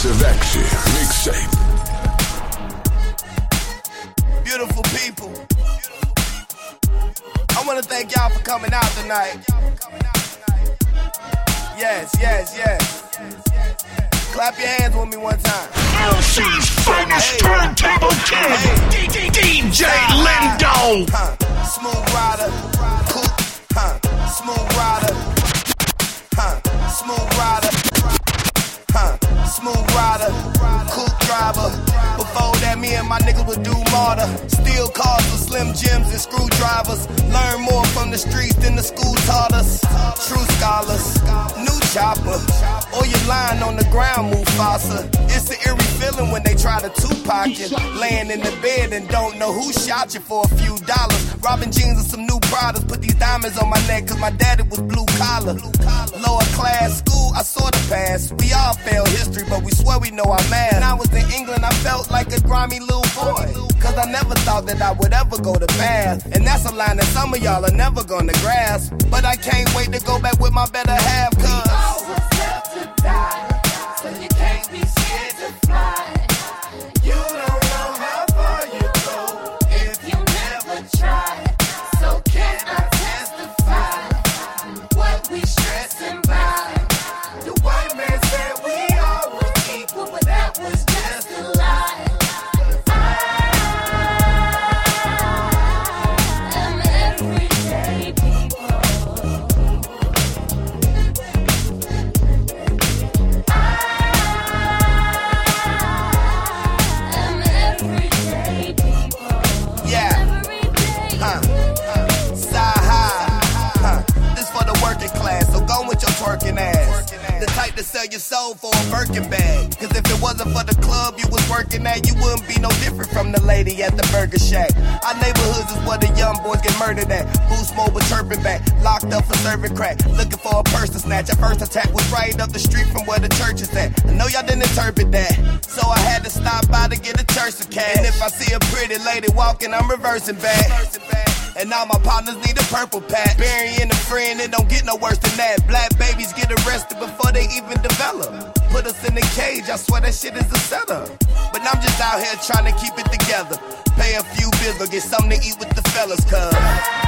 Massive Action Mixtape. Beautiful people. I want to thank y'all for coming out tonight. Yes, yes, yes. Clap your hands with me one time. LC's finest Hey. turntable kid, Hey. D- D- DJ Lindo. Huh. Smooth martyr. Steal cars with slim jims and screwdrivers. Learn more from the streets than the school taught us. True scholars. New chopper. Or you lying on the ground, Mufasa. It's an eerie feeling when they try to Tupac you. Laying in the bed and don't know who shot you for a few dollars. Robin jeans and some new products. Put these diamonds on my neck cause my daddy was blue collar. Lower class school, I saw the past. We all fail history, but we swear we know our math. When I was in England, I felt like a grimy little boy. I never thought that I would ever go to Bath. And that's a line that some of y'all are never gonna grasp. But I can't wait to go back with my better half, cause. You don't be scared to fly. You how with your twerking ass. The type to sell your soul for a Birkin bag. Cause if it wasn't for the club you was working at, you wouldn't be no different from the lady at the burger shack. Our neighborhoods is where the young boys get murdered at. Boost mobile chirping back, locked up for serving crack. Looking for a purse to snatch. Our first attack was right up the street from where the church is at. I know y'all didn't interpret that. So I had to stop by to get a church cash. And if I see a pretty lady walking, I'm reversing back. And all my partners need a purple patch. Burying a friend, it don't get no worse than that. Black babies get arrested before they even develop. Put us in a cage, I swear that shit is a setup. But I'm just out here trying to keep it together. Pay a few bills or get something to eat with the fellas, cuz.